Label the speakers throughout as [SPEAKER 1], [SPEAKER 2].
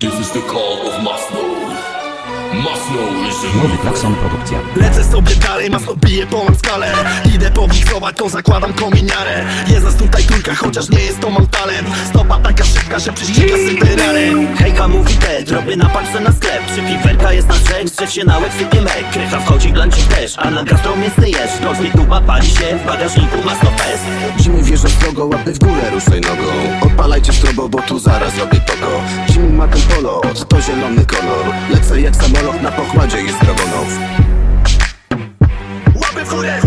[SPEAKER 1] This is the call of
[SPEAKER 2] Młody
[SPEAKER 1] in
[SPEAKER 2] Klakson Produkcja.
[SPEAKER 3] Lecę sobie dalej, masno bije ponad skalę. Idę powiksować, to zakładam kominiarę. Jest nas tutaj trójka, chociaż nie jest to mam talent. Stopa taka szybka, że prześciga syberarem
[SPEAKER 4] Hejka mówi te, robię na paczce na sklep. Przy piwerka jest nasz rzek, że się na łeb sypie mek Krycha wchodzi, glancik też, a na gastro mięsny jesz. Nożnie tuba pali się, w bagażniku masno fest.
[SPEAKER 5] Zimy wierzę strogo, łapy w górę, ruszaj nogą. Odpalajcie strobo, bo tu zaraz robię pogo ma ten polo, to zielony kolor? Lecę jak samolot, na pokładzie jest dragonow
[SPEAKER 3] Łapy w górę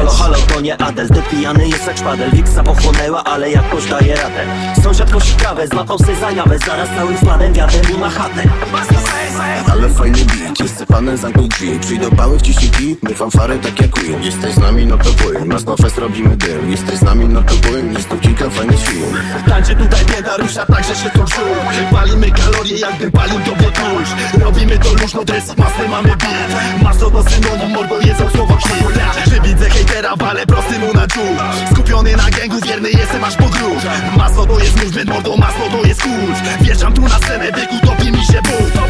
[SPEAKER 4] Halo, halo, to nie Adel, ty pijany jest jak szpadel. Wiksa pochłonęła, ale jakoś daje radę. Sąsiad kosi trawę, złapał se zajawę Zaraz całym składem wiadę mu na chatę
[SPEAKER 5] Ale fajny beat, jest sypany zamknij drzwi. Przyjdą pały w ciśniki, my fanfary tak jak Queen Jesteś z nami, no to płyn, Masno Fest robimy dym Jesteś z nami, no to płyn, jest tu kilka fajnych film
[SPEAKER 3] Tańczy tutaj bieda, rusza tak, że się to czuł. Palimy kalorie, jakby palił to tłuszcz Robimy to luźno, dres masny mamy beat Masno to synonim, mordo jedzą Skupiony na gęgu, wierny jestem aż po grób Masno to jest movement, mordo, masno to jest kult Wjeżdżam tu na scenę, byku topi mi się but